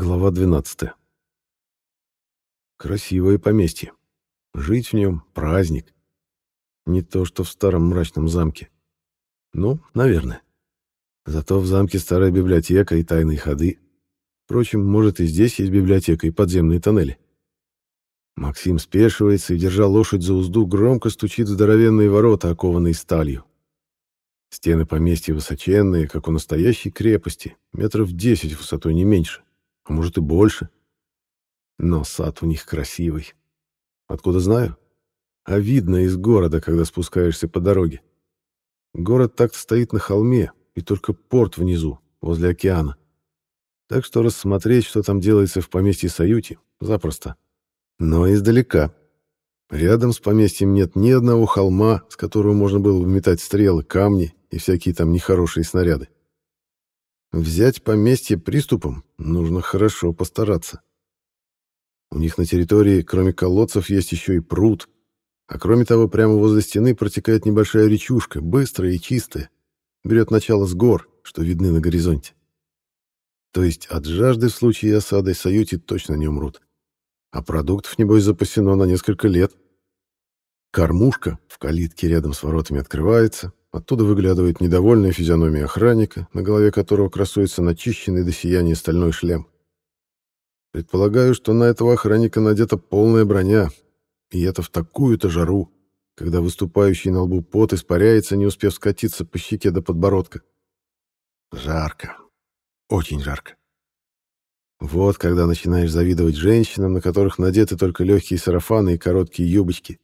Глава 12. Красивое поместье. Жить в нем — праздник. Не то, что в старом мрачном замке. Ну, наверное. Зато в замке старая библиотека и тайные ходы. Впрочем, может, и здесь есть библиотека и подземные тоннели. Максим спешивается и, держа лошадь за узду, громко стучит в здоровенные ворота, окованные сталью. Стены поместья высоченные, как у настоящей крепости, метров десять высотой не меньше а может и больше. Но сад у них красивый. Откуда знаю? А видно из города, когда спускаешься по дороге. Город так-то стоит на холме, и только порт внизу, возле океана. Так что рассмотреть, что там делается в поместье Саюти, запросто. Но издалека. Рядом с поместьем нет ни одного холма, с которого можно было бы метать стрелы, камни и всякие там нехорошие снаряды. Взять поместье приступом нужно хорошо постараться. У них на территории, кроме колодцев, есть еще и пруд. А кроме того, прямо возле стены протекает небольшая речушка, быстрая и чистая. Берет начало с гор, что видны на горизонте. То есть от жажды в случае осады Саюти точно не умрут. А продуктов, небось, запасено на несколько лет. Кормушка в калитке рядом с воротами открывается, Оттуда выглядывает недовольная физиономия охранника, на голове которого красуется начищенный до сияния стальной шлем. Предполагаю, что на этого охранника надета полная броня, и это в такую-то жару, когда выступающий на лбу пот испаряется, не успев скатиться по щеке до подбородка. Жарко. Очень жарко. Вот когда начинаешь завидовать женщинам, на которых надеты только легкие сарафаны и короткие юбочки.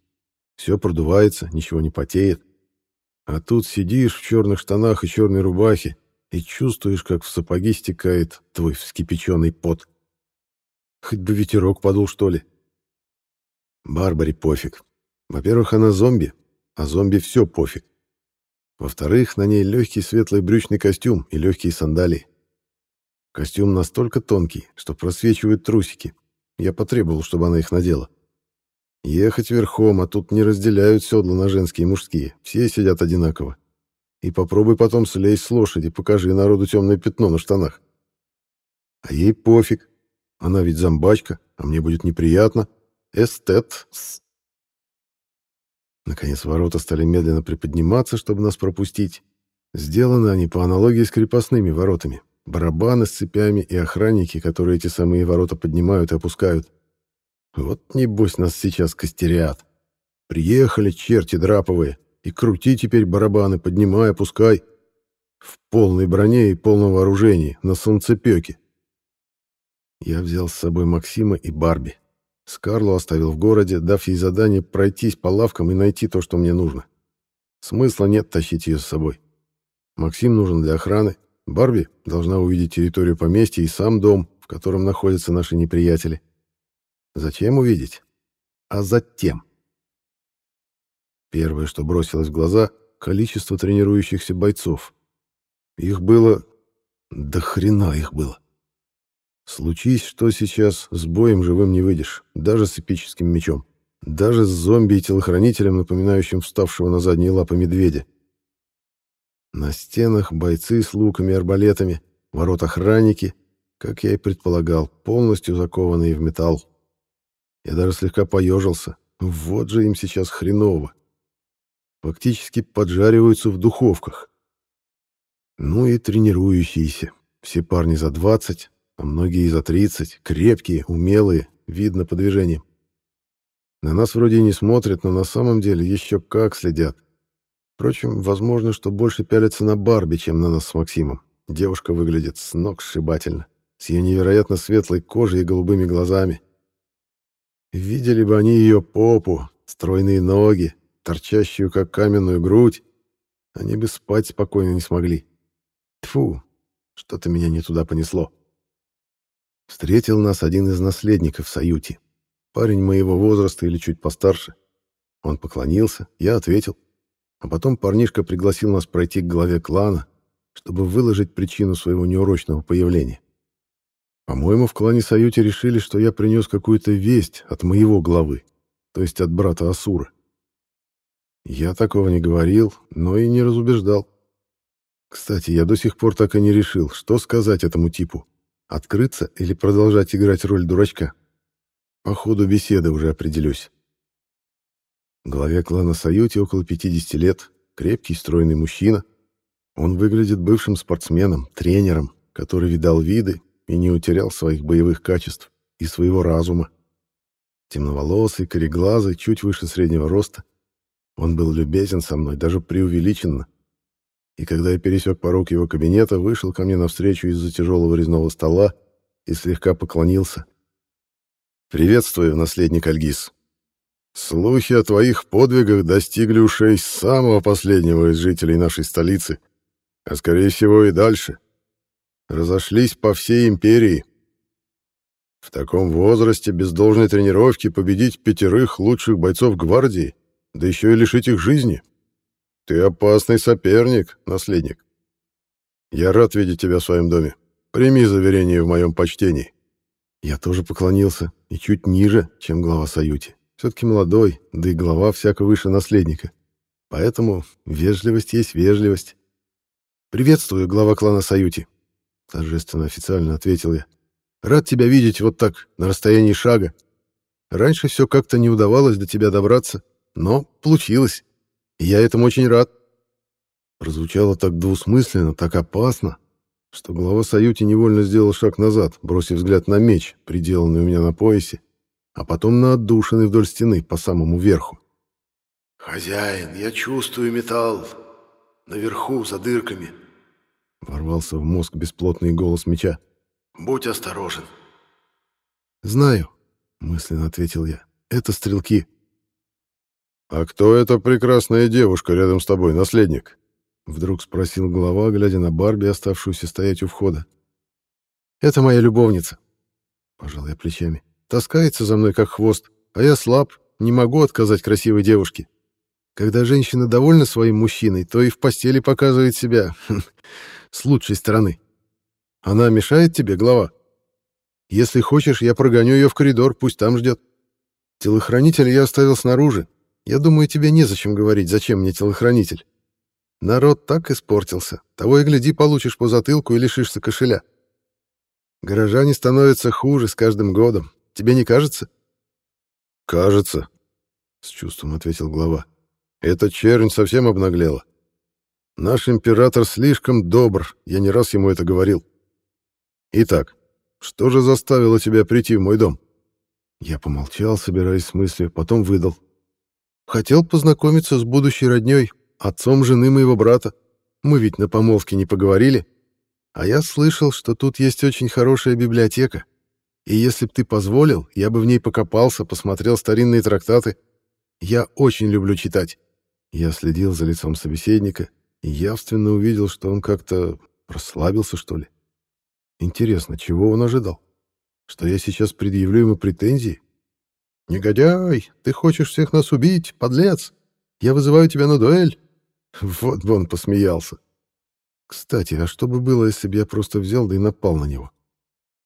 Все продувается, ничего не потеет. А тут сидишь в черных штанах и черной рубахе и чувствуешь, как в сапоги стекает твой вскипяченный пот. Хоть бы ветерок подул, что ли. Барбаре пофиг. Во-первых, она зомби, а зомби все пофиг. Во-вторых, на ней легкий светлый брючный костюм и легкие сандалии. Костюм настолько тонкий, что просвечивают трусики. Я потребовал, чтобы она их надела. Ехать верхом, а тут не разделяют седла на женские и мужские. Все сидят одинаково. И попробуй потом слезть с лошади, покажи народу темное пятно на штанах. А ей пофиг. Она ведь зомбачка, а мне будет неприятно. Эстет. Наконец ворота стали медленно приподниматься, чтобы нас пропустить. Сделаны они по аналогии с крепостными воротами. Барабаны с цепями и охранники, которые эти самые ворота поднимают и опускают. Вот небось нас сейчас костерят. Приехали черти драповые, и крути теперь барабаны, поднимай, опускай. В полной броне и полном вооружении, на солнцепёке. Я взял с собой Максима и Барби. Скарлу оставил в городе, дав ей задание пройтись по лавкам и найти то, что мне нужно. Смысла нет тащить ее с собой. Максим нужен для охраны, Барби должна увидеть территорию поместья и сам дом, в котором находятся наши неприятели. Зачем увидеть? А затем. Первое, что бросилось в глаза — количество тренирующихся бойцов. Их было... До хрена их было. Случись, что сейчас, с боем живым не выйдешь, даже с эпическим мечом. Даже с зомби и телохранителем, напоминающим вставшего на задние лапы медведя. На стенах бойцы с луками и арбалетами, ворот охранники, как я и предполагал, полностью закованные в металл. Я даже слегка поежился. Вот же им сейчас хреново. Фактически поджариваются в духовках. Ну и тренирующиеся. Все парни за 20, а многие и за 30. Крепкие, умелые, видно по движениям. На нас вроде и не смотрят, но на самом деле еще как следят. Впрочем, возможно, что больше пялятся на Барби, чем на нас с Максимом. Девушка выглядит с ног сшибательно, с ее невероятно светлой кожей и голубыми глазами. Видели бы они ее попу, стройные ноги, торчащую, как каменную грудь, они бы спать спокойно не смогли. Тфу, что-то меня не туда понесло. Встретил нас один из наследников Саюти. Парень моего возраста или чуть постарше. Он поклонился, я ответил. А потом парнишка пригласил нас пройти к главе клана, чтобы выложить причину своего неурочного появления. По-моему, в клане Саюти решили, что я принес какую-то весть от моего главы, то есть от брата Асура. Я такого не говорил, но и не разубеждал. Кстати, я до сих пор так и не решил, что сказать этому типу. Открыться или продолжать играть роль дурачка? По ходу беседы уже определюсь. Главе клана Саюти около 50 лет, крепкий, стройный мужчина. Он выглядит бывшим спортсменом, тренером, который видал виды и не утерял своих боевых качеств и своего разума. Темноволосый, кореглазый, чуть выше среднего роста. Он был любезен со мной, даже преувеличенно. И когда я пересек порог его кабинета, вышел ко мне навстречу из-за тяжелого резного стола и слегка поклонился. «Приветствую, наследник Альгиз. Слухи о твоих подвигах достигли ушей самого последнего из жителей нашей столицы, а, скорее всего, и дальше. Разошлись по всей империи. В таком возрасте без должной тренировки победить пятерых лучших бойцов гвардии, да еще и лишить их жизни. Ты опасный соперник, наследник. Я рад видеть тебя в своем доме. Прими заверение в моем почтении. Я тоже поклонился, и чуть ниже, чем глава Саюти. Все-таки молодой, да и глава всяко выше наследника. Поэтому вежливость есть вежливость. «Приветствую, глава клана Саюти», — торжественно официально ответил я. Рад тебя видеть вот так, на расстоянии шага. Раньше все как-то не удавалось до тебя добраться, но получилось. И я этому очень рад. Прозвучало так двусмысленно, так опасно, что глава Саюти невольно сделал шаг назад, бросив взгляд на меч, приделанный у меня на поясе, а потом на отдушины вдоль стены по самому верху. «Хозяин, я чувствую металл. Наверху, за дырками», — ворвался в мозг бесплотный голос меча. Будь осторожен. Знаю, мысленно ответил я. Это стрелки. А кто эта прекрасная девушка рядом с тобой, наследник? Вдруг спросил глава, глядя на Барби, оставшуюся стоять у входа. Это моя любовница. Пожал я плечами. Таскается за мной как хвост, а я слаб, не могу отказать красивой девушке. Когда женщина довольна своим мужчиной, то и в постели показывает себя с лучшей стороны. Она мешает тебе, глава? Если хочешь, я прогоню ее в коридор, пусть там ждет. Телохранитель я оставил снаружи. Я думаю, тебе незачем говорить, зачем мне телохранитель. Народ так испортился. Того и гляди, получишь по затылку и лишишься кошеля. Горожане становятся хуже с каждым годом. Тебе не кажется? Кажется, с чувством ответил глава. Эта чернь совсем обнаглела. Наш император слишком добр, я не раз ему это говорил. Итак, что же заставило тебя прийти в мой дом? Я помолчал, собираясь с мыслью, потом выдал. Хотел познакомиться с будущей роднёй, отцом жены моего брата. Мы ведь на помолвке не поговорили. А я слышал, что тут есть очень хорошая библиотека. И если б ты позволил, я бы в ней покопался, посмотрел старинные трактаты. Я очень люблю читать. Я следил за лицом собеседника и явственно увидел, что он как-то расслабился, что ли. Интересно, чего он ожидал? Что я сейчас предъявлю ему претензии? Негодяй, ты хочешь всех нас убить, подлец? Я вызываю тебя на дуэль. Вот бы он посмеялся. Кстати, а что бы было, если бы я просто взял да и напал на него?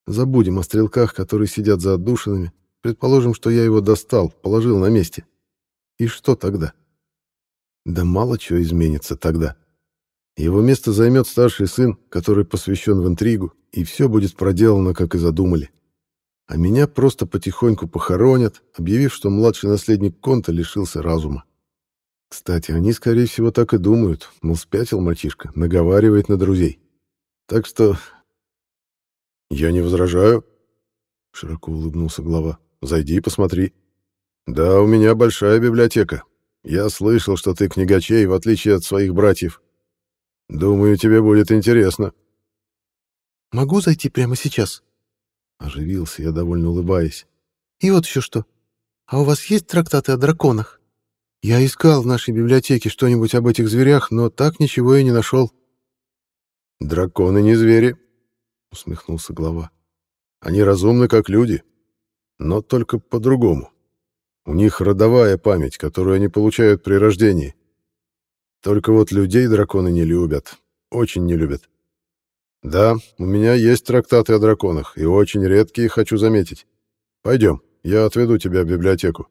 Забудем о стрелках, которые сидят за отдушинами. Предположим, что я его достал, положил на месте. И что тогда? Да мало чего изменится тогда. Его место займет старший сын, который посвящен в интригу, и все будет проделано, как и задумали. А меня просто потихоньку похоронят, объявив, что младший наследник Конта лишился разума. Кстати, они, скорее всего, так и думают, мол, спятил мальчишка, наговаривает на друзей. Так что... «Я не возражаю», — широко улыбнулся глава. «Зайди и посмотри. Да, у меня большая библиотека. Я слышал, что ты книгачей, в отличие от своих братьев. Думаю, тебе будет интересно». «Могу зайти прямо сейчас?» Оживился я, довольно улыбаясь. «И вот еще что. А у вас есть трактаты о драконах? Я искал в нашей библиотеке что-нибудь об этих зверях, но так ничего и не нашел». «Драконы не звери», — усмехнулся глава. «Они разумны, как люди, но только по-другому. У них родовая память, которую они получают при рождении. Только вот людей драконы не любят. Очень не любят. Да, у меня есть трактаты о драконах, и очень редкие, хочу заметить. Пойдем, я отведу тебя в библиотеку.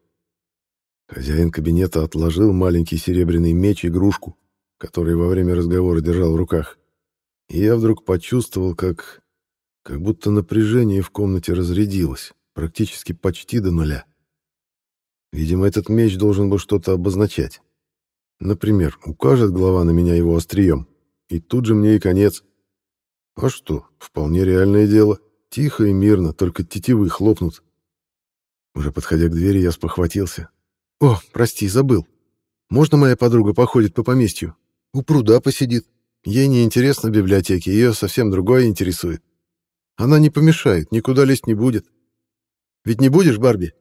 Хозяин кабинета отложил маленький серебряный меч-игрушку, который во время разговора держал в руках. И я вдруг почувствовал, как... Как будто напряжение в комнате разрядилось, практически почти до нуля. Видимо, этот меч должен был что-то обозначать. Например, укажет глава на меня его острием, и тут же мне и конец. А что, вполне реальное дело. Тихо и мирно, только тетивы хлопнут. Уже подходя к двери, я спохватился. «О, прости, забыл. Можно моя подруга походит по поместью? У пруда посидит. Ей не интересно библиотеки, ее совсем другое интересует. Она не помешает, никуда лезть не будет. Ведь не будешь, Барби?»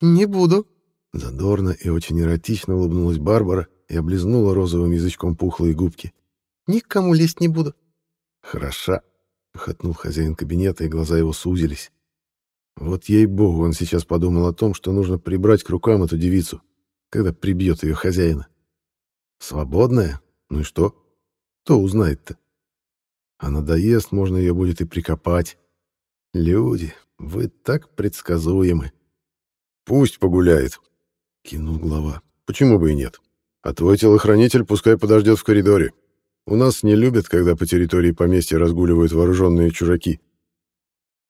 «Не буду». Задорно и очень эротично улыбнулась Барбара и облизнула розовым язычком пухлые губки. «Никому лезть не буду». «Хороша», — хотнул хозяин кабинета, и глаза его сузились. Вот ей-богу, он сейчас подумал о том, что нужно прибрать к рукам эту девицу, когда прибьет ее хозяина. Свободная? Ну и что? Кто узнает-то? А надоест, можно ее будет и прикопать. Люди, вы так предсказуемы. Пусть погуляет, кинул глава. Почему бы и нет? А твой телохранитель пускай подождет в коридоре. У нас не любят, когда по территории поместья разгуливают вооруженные чужаки.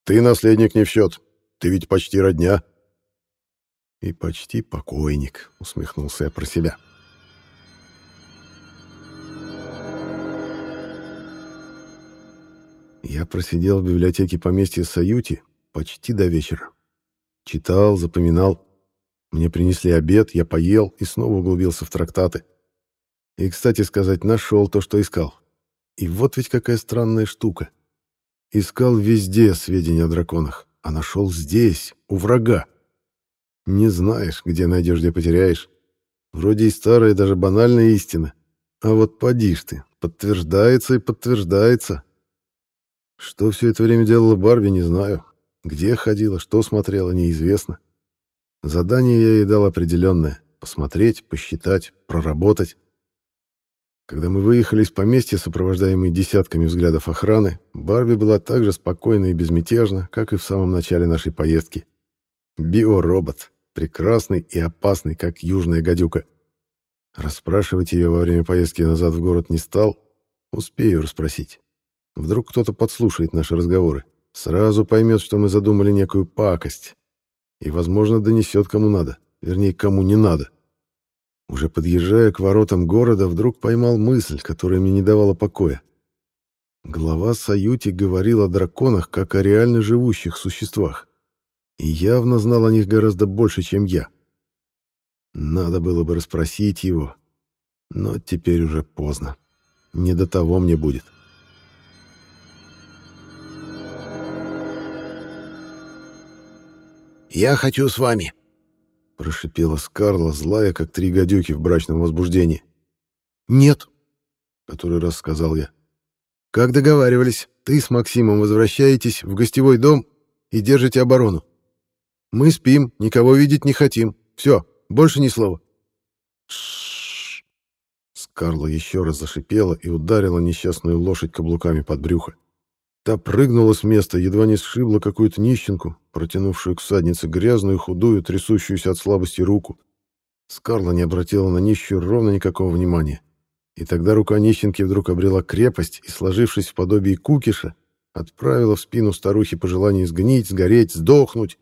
Ты наследник не в счет. Ты ведь почти родня. И почти покойник, усмехнулся я про себя. Я просидел в библиотеке поместья Саюти почти до вечера. Читал, запоминал. Мне принесли обед, я поел и снова углубился в трактаты. И, кстати сказать, нашел то, что искал. И вот ведь какая странная штука. Искал везде сведения о драконах а нашел здесь, у врага. Не знаешь, где найдешь, где потеряешь. Вроде и старая, даже банальная истина. А вот поди ж ты, подтверждается и подтверждается. Что все это время делала Барби, не знаю. Где ходила, что смотрела, неизвестно. Задание я ей дал определенное — посмотреть, посчитать, проработать. Когда мы выехали из поместья, сопровождаемые десятками взглядов охраны, Барби была так же спокойна и безмятежна, как и в самом начале нашей поездки. Биоробот, прекрасный и опасный, как южная гадюка. Расспрашивать ее во время поездки назад в город не стал, успею расспросить. Вдруг кто-то подслушает наши разговоры, сразу поймет, что мы задумали некую пакость, и, возможно, донесет кому надо, вернее, кому не надо. Уже подъезжая к воротам города, вдруг поймал мысль, которая мне не давала покоя. Глава Саюти говорил о драконах как о реально живущих существах. И явно знал о них гораздо больше, чем я. Надо было бы расспросить его. Но теперь уже поздно. Не до того мне будет. «Я хочу с вами», Прошипела Скарла, злая, как три гадюки в брачном возбуждении. «Нет», — который раз сказал я. «Как договаривались, ты с Максимом возвращаетесь в гостевой дом и держите оборону. Мы спим, никого видеть не хотим. Все, больше ни слова». Скарла еще раз зашипела и ударила несчастную лошадь каблуками под брюхо. Та прыгнула с места, едва не сшибла какую-то нищенку, протянувшую к саднице грязную, худую, трясущуюся от слабости руку. Скарла не обратила на нищую ровно никакого внимания. И тогда рука нищенки вдруг обрела крепость и, сложившись в подобие кукиша, отправила в спину старухи пожелание сгнить, сгореть, сдохнуть,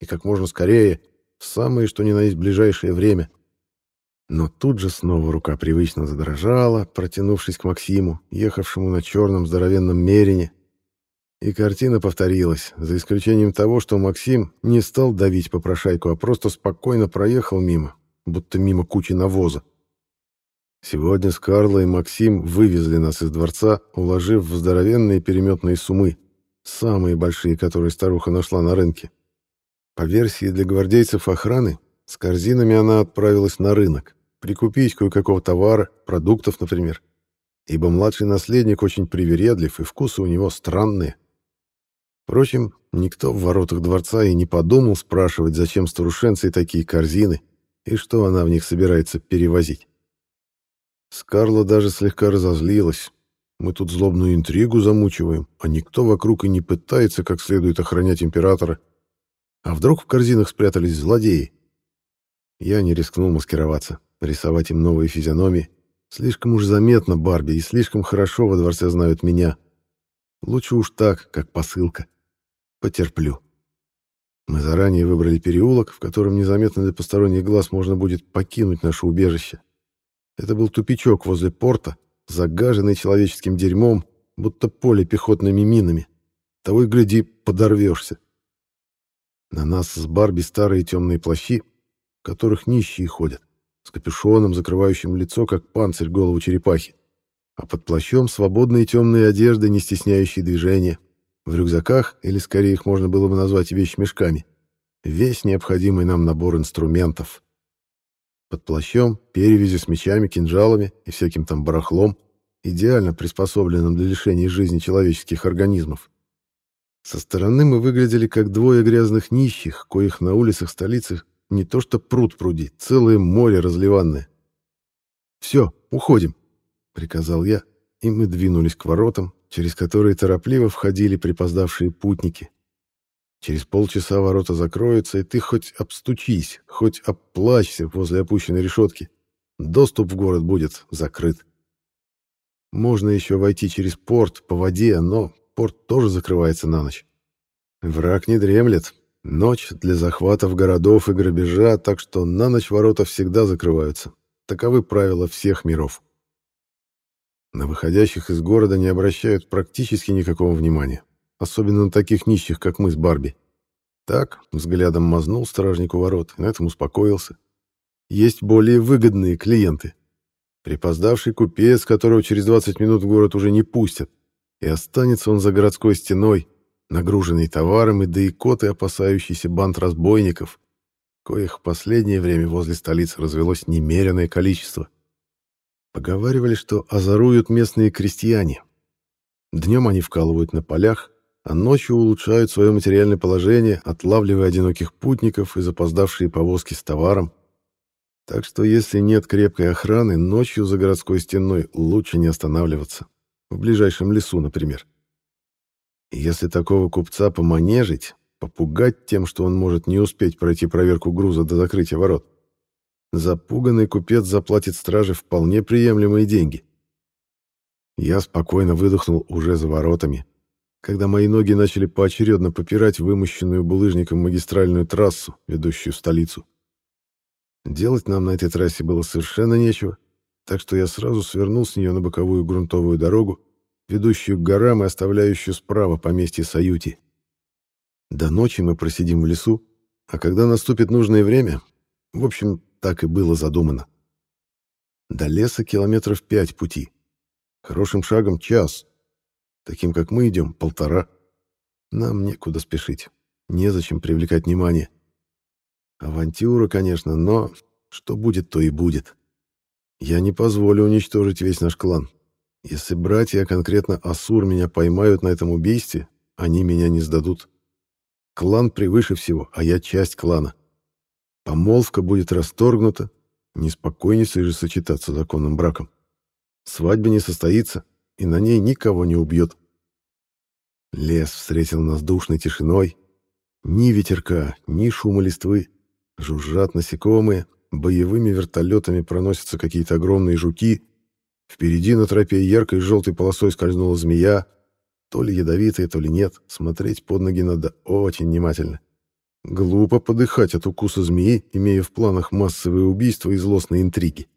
и как можно скорее, в самое что ни на есть ближайшее время. Но тут же снова рука привычно задрожала, протянувшись к Максиму, ехавшему на черном здоровенном мерине, и картина повторилась, за исключением того, что Максим не стал давить попрошайку, а просто спокойно проехал мимо, будто мимо кучи навоза. Сегодня Скарла и Максим вывезли нас из дворца, уложив в здоровенные переметные сумы, самые большие, которые старуха нашла на рынке. По версии для гвардейцев охраны, с корзинами она отправилась на рынок, прикупить кое-какого товара, продуктов, например, ибо младший наследник очень привередлив и вкусы у него странные. Впрочем, никто в воротах дворца и не подумал спрашивать, зачем старушенцы такие корзины и что она в них собирается перевозить. Скарла даже слегка разозлилась. Мы тут злобную интригу замучиваем, а никто вокруг и не пытается как следует охранять императора. А вдруг в корзинах спрятались злодеи? Я не рискнул маскироваться, рисовать им новые физиономии. Слишком уж заметно Барби и слишком хорошо во дворце знают меня. Лучше уж так, как посылка. Потерплю. Мы заранее выбрали переулок, в котором незаметно для посторонних глаз можно будет покинуть наше убежище. Это был тупичок возле порта, загаженный человеческим дерьмом, будто поле пехотными минами. Того и гляди, подорвешься. На нас с Барби старые темные плащи, в которых нищие ходят, с капюшоном, закрывающим лицо, как панцирь голову черепахи. А под плащом свободные темные одежды, не стесняющие движения. В рюкзаках, или скорее их можно было бы назвать вещмешками, весь необходимый нам набор инструментов. Под плащом перевязи с мечами, кинжалами и всяким там барахлом, идеально приспособленным для лишения жизни человеческих организмов. Со стороны мы выглядели как двое грязных нищих, коих на улицах столицы не то что пруд пруди, целое море разливанное. «Все, уходим», — приказал я, и мы двинулись к воротам, через которые торопливо входили припоздавшие путники. Через полчаса ворота закроются, и ты хоть обстучись, хоть оплачься возле опущенной решетки. Доступ в город будет закрыт. Можно еще войти через порт по воде, но порт тоже закрывается на ночь. Враг не дремлет. Ночь для захватов городов и грабежа, так что на ночь ворота всегда закрываются. Таковы правила всех миров. На выходящих из города не обращают практически никакого внимания, особенно на таких нищих, как мы с Барби. Так, взглядом мазнул стражнику ворот и на этом успокоился. Есть более выгодные клиенты. Припоздавший купец, которого через 20 минут в город уже не пустят, и останется он за городской стеной, нагруженный товаром и да и коты, опасающийся банд разбойников, коих в последнее время возле столицы развелось немеренное количество. Поговаривали, что озоруют местные крестьяне. Днем они вкалывают на полях, а ночью улучшают свое материальное положение, отлавливая одиноких путников и запоздавшие повозки с товаром. Так что если нет крепкой охраны, ночью за городской стеной лучше не останавливаться. В ближайшем лесу, например. Если такого купца поманежить, попугать тем, что он может не успеть пройти проверку груза до закрытия ворот, запуганный купец заплатит страже вполне приемлемые деньги. Я спокойно выдохнул уже за воротами, когда мои ноги начали поочередно попирать вымощенную булыжником магистральную трассу, ведущую в столицу. Делать нам на этой трассе было совершенно нечего, так что я сразу свернул с нее на боковую грунтовую дорогу, ведущую к горам и оставляющую справа поместье Саюти. До ночи мы просидим в лесу, а когда наступит нужное время, в общем, так и было задумано. До леса километров пять пути. Хорошим шагом час. Таким, как мы идем, полтора. Нам некуда спешить. Незачем привлекать внимание. Авантюра, конечно, но что будет, то и будет. Я не позволю уничтожить весь наш клан. Если братья, конкретно Асур, меня поймают на этом убийстве, они меня не сдадут. Клан превыше всего, а я часть клана. Помолвка будет расторгнута, неспокойнейся же сочетаться законным браком. Свадьба не состоится, и на ней никого не убьет. Лес встретил нас душной тишиной. Ни ветерка, ни шума листвы. Жужжат насекомые, боевыми вертолетами проносятся какие-то огромные жуки. Впереди на тропе яркой желтой полосой скользнула змея. То ли ядовитая, то ли нет. Смотреть под ноги надо очень внимательно. Глупо подыхать от укуса змеи, имея в планах массовые убийства и злостные интриги.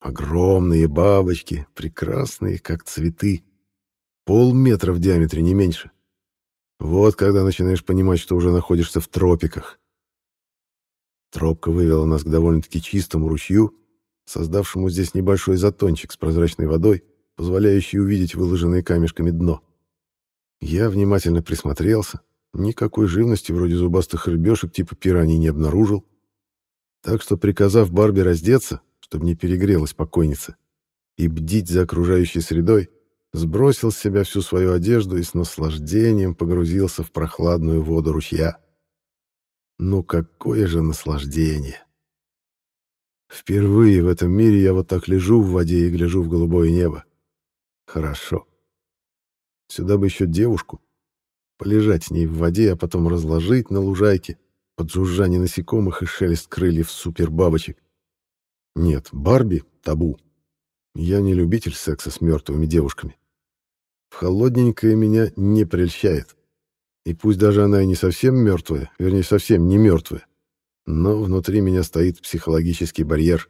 Огромные бабочки, прекрасные, как цветы. Полметра в диаметре, не меньше. Вот когда начинаешь понимать, что уже находишься в тропиках. Тропка вывела нас к довольно-таки чистому ручью, создавшему здесь небольшой затончик с прозрачной водой, позволяющий увидеть выложенное камешками дно. Я внимательно присмотрелся, никакой живности вроде зубастых рыбешек типа пираний не обнаружил. Так что, приказав Барби раздеться, чтобы не перегрелась покойница, и бдить за окружающей средой, сбросил с себя всю свою одежду и с наслаждением погрузился в прохладную воду ручья. Ну какое же наслаждение! Впервые в этом мире я вот так лежу в воде и гляжу в голубое небо. Хорошо. Сюда бы еще девушку. Полежать с ней в воде, а потом разложить на лужайке под жужжание насекомых и шелест крыльев супербабочек. Нет, Барби — табу. Я не любитель секса с мертвыми девушками. в холодненькое меня не прельщает. И пусть даже она и не совсем мертвая, вернее, совсем не мертвая, но внутри меня стоит психологический барьер.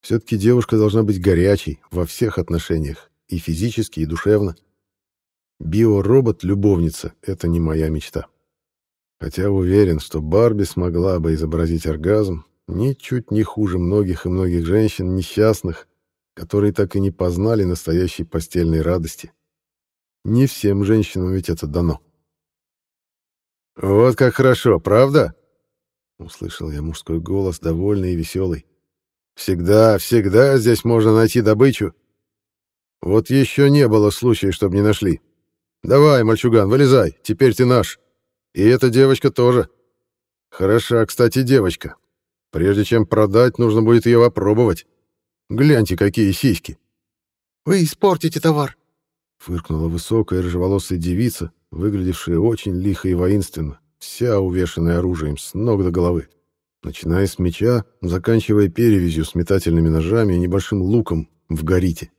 Все-таки девушка должна быть горячей во всех отношениях, и физически, и душевно. Биоробот-любовница — это не моя мечта. Хотя уверен, что Барби смогла бы изобразить оргазм ничуть не хуже многих и многих женщин несчастных, которые так и не познали настоящей постельной радости. Не всем женщинам ведь это дано. «Вот как хорошо, правда?» Услышал я мужской голос, довольный и веселый. «Всегда, всегда здесь можно найти добычу. Вот еще не было случая, чтобы не нашли. Давай, мальчуган, вылезай, теперь ты наш». И эта девочка тоже. Хороша, кстати, девочка. Прежде чем продать, нужно будет ее опробовать. Гляньте, какие сиськи. Вы испортите товар. Фыркнула высокая рыжеволосая девица, выглядевшая очень лихо и воинственно, вся увешанная оружием с ног до головы. Начиная с меча, заканчивая перевязью с метательными ножами и небольшим луком в горите.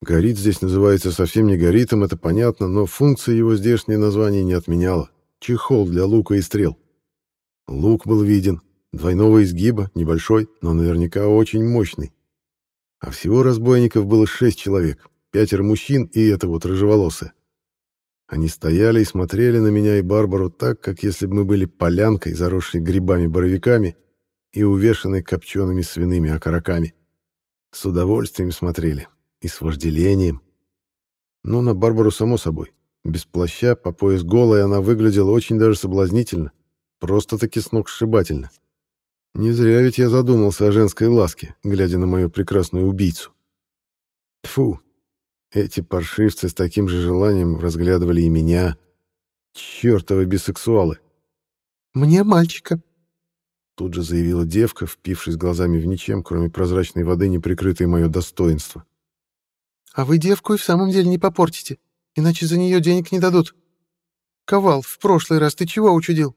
Горит здесь называется совсем не горитом, это понятно, но функция его здешнее название не отменяла чехол для лука и стрел. Лук был виден, двойного изгиба, небольшой, но наверняка очень мощный. А всего разбойников было шесть человек, пятеро мужчин и это вот рыжеволосая. Они стояли и смотрели на меня и Барбару так, как если бы мы были полянкой, заросшей грибами-боровиками и увешанной копчеными свиными окороками. С удовольствием смотрели и с вожделением. Ну, на Барбару, само собой. Без плаща, по пояс голой, она выглядела очень даже соблазнительно. Просто-таки сногсшибательно. Не зря ведь я задумался о женской ласке, глядя на мою прекрасную убийцу. Фу, эти паршивцы с таким же желанием разглядывали и меня. Чёртовы бисексуалы. «Мне мальчика», — тут же заявила девка, впившись глазами в ничем, кроме прозрачной воды, не прикрытой мое достоинство. «А вы девку и в самом деле не попортите иначе за нее денег не дадут. Ковал, в прошлый раз ты чего учудил?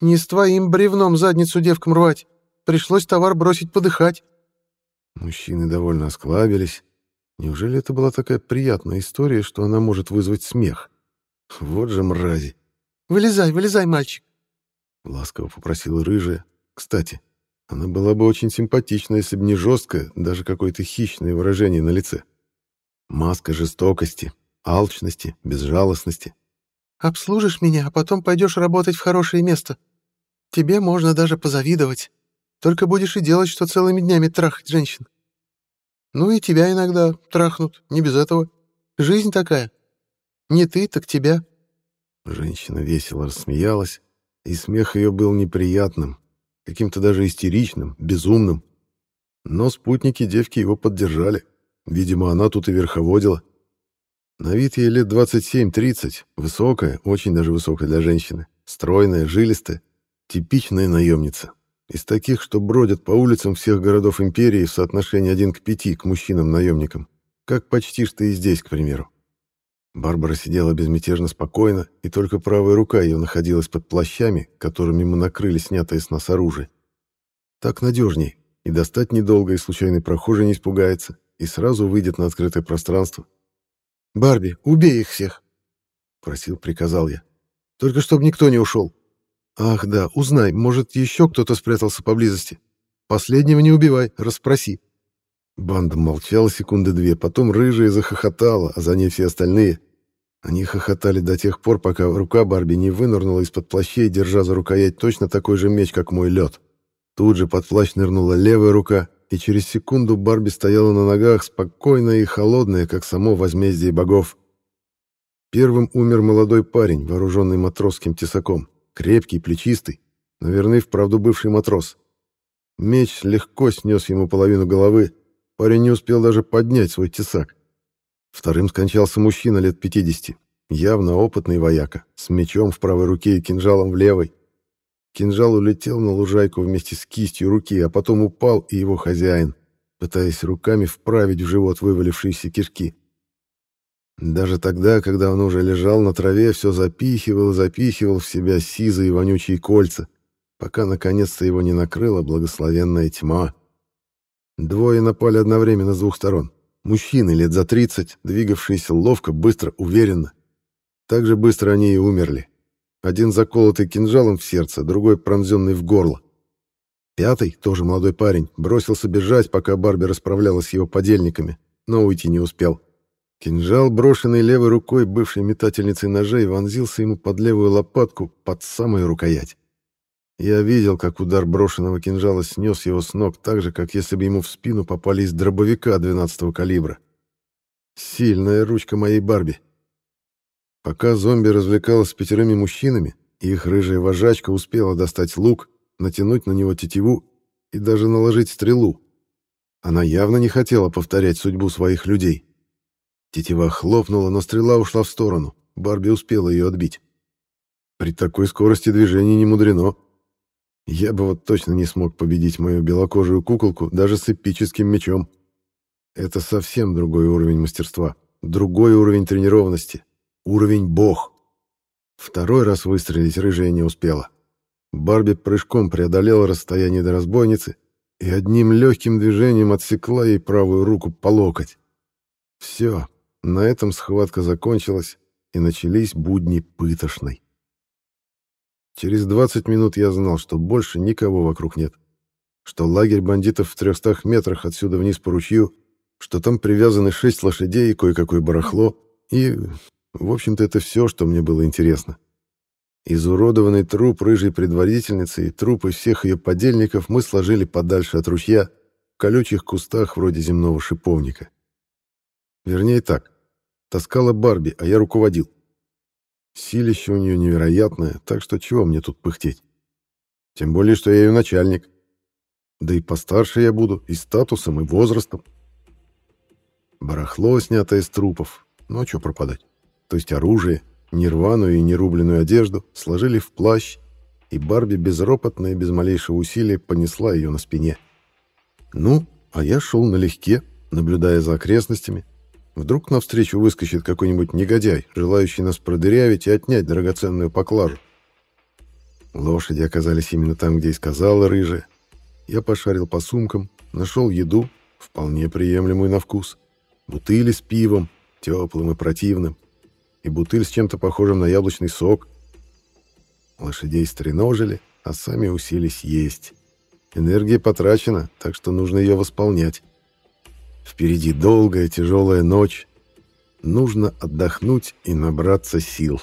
Не с твоим бревном задницу девкам рвать. Пришлось товар бросить подыхать. Мужчины довольно осклабились. Неужели это была такая приятная история, что она может вызвать смех? Вот же мрази. «Вылезай, вылезай, мальчик!» Ласково попросила рыжая. Кстати, она была бы очень симпатична, если бы не жесткое, даже какое-то хищное выражение на лице. Маска жестокости, алчности, безжалостности. «Обслужишь меня, а потом пойдешь работать в хорошее место. Тебе можно даже позавидовать. Только будешь и делать, что целыми днями трахать женщин. Ну и тебя иногда трахнут, не без этого. Жизнь такая. Не ты, так тебя». Женщина весело рассмеялась, и смех ее был неприятным, каким-то даже истеричным, безумным. Но спутники девки его поддержали. Видимо, она тут и верховодила. На вид ей лет 27-30, высокая, очень даже высокая для женщины, стройная, жилистая, типичная наемница. Из таких, что бродят по улицам всех городов империи в соотношении 1 к 5 к мужчинам-наемникам, как почти что и здесь, к примеру. Барбара сидела безмятежно спокойно, и только правая рука ее находилась под плащами, которыми мы накрыли снятое с нас оружие. Так надежней, и достать недолго, и случайный прохожий не испугается, и сразу выйдет на открытое пространство. «Барби, убей их всех!» — просил, приказал я. «Только чтобы никто не ушел. Ах да, узнай, может, еще кто-то спрятался поблизости. Последнего не убивай, расспроси». Банда молчала секунды две, потом рыжая захохотала, а за ней все остальные. Они хохотали до тех пор, пока рука Барби не вынырнула из-под плащей, держа за рукоять точно такой же меч, как мой лед. Тут же под плащ нырнула левая рука, и через секунду Барби стояла на ногах, спокойная и холодная, как само возмездие богов. Первым умер молодой парень, вооруженный матросским тесаком, крепкий, плечистый, наверное, вправду бывший матрос. Меч легко снес ему половину головы, парень не успел даже поднять свой тесак. Вторым скончался мужчина лет 50, явно опытный вояка, с мечом в правой руке и кинжалом в левой. Кинжал улетел на лужайку вместе с кистью руки, а потом упал и его хозяин, пытаясь руками вправить в живот вывалившиеся кишки. Даже тогда, когда он уже лежал на траве, все запихивал и запихивал в себя сизые вонючие кольца, пока наконец-то его не накрыла благословенная тьма. Двое напали одновременно с двух сторон. Мужчины лет за 30, двигавшиеся ловко, быстро, уверенно. Так же быстро они и умерли. Один заколотый кинжалом в сердце, другой пронзенный в горло. Пятый, тоже молодой парень, бросился бежать, пока Барби расправлялась с его подельниками, но уйти не успел. Кинжал, брошенный левой рукой бывшей метательницей ножей, вонзился ему под левую лопатку, под самую рукоять. Я видел, как удар брошенного кинжала снес его с ног так же, как если бы ему в спину попали из дробовика 12-го калибра. Сильная ручка моей Барби. Пока зомби развлекалась с пятерыми мужчинами, их рыжая вожачка успела достать лук, натянуть на него тетиву и даже наложить стрелу. Она явно не хотела повторять судьбу своих людей. Тетива хлопнула, но стрела ушла в сторону. Барби успела ее отбить. При такой скорости движения не мудрено. Я бы вот точно не смог победить мою белокожую куколку даже с эпическим мечом. Это совсем другой уровень мастерства, другой уровень тренированности, уровень бог. Второй раз выстрелить рыжая не успела. Барби прыжком преодолела расстояние до разбойницы и одним легким движением отсекла ей правую руку по локоть. Все, на этом схватка закончилась, и начались будни пытошной. Через 20 минут я знал, что больше никого вокруг нет. Что лагерь бандитов в 300 метрах отсюда вниз по ручью, что там привязаны шесть лошадей и кое-какое барахло. И, в общем-то, это все, что мне было интересно. Изуродованный труп рыжей предводительницы и трупы всех ее подельников мы сложили подальше от ручья, в колючих кустах вроде земного шиповника. Вернее так, таскала Барби, а я руководил. Силище у нее невероятное, так что чего мне тут пыхтеть? Тем более, что я ее начальник. Да и постарше я буду, и статусом, и возрастом. Барахло, снятое с трупов. Ну а что пропадать? То есть оружие, нерваную и нерубленную одежду сложили в плащ, и Барби безропотно и без малейшего усилия понесла ее на спине. Ну, а я шел налегке, наблюдая за окрестностями, Вдруг навстречу выскочит какой-нибудь негодяй, желающий нас продырявить и отнять драгоценную поклажу. Лошади оказались именно там, где и сказала рыжая. Я пошарил по сумкам, нашел еду, вполне приемлемую на вкус. Бутыли с пивом, теплым и противным, и бутыль с чем-то похожим на яблочный сок. Лошадей стреножили, а сами уселись есть. Энергия потрачена, так что нужно ее восполнять. Впереди долгая тяжелая ночь. Нужно отдохнуть и набраться сил.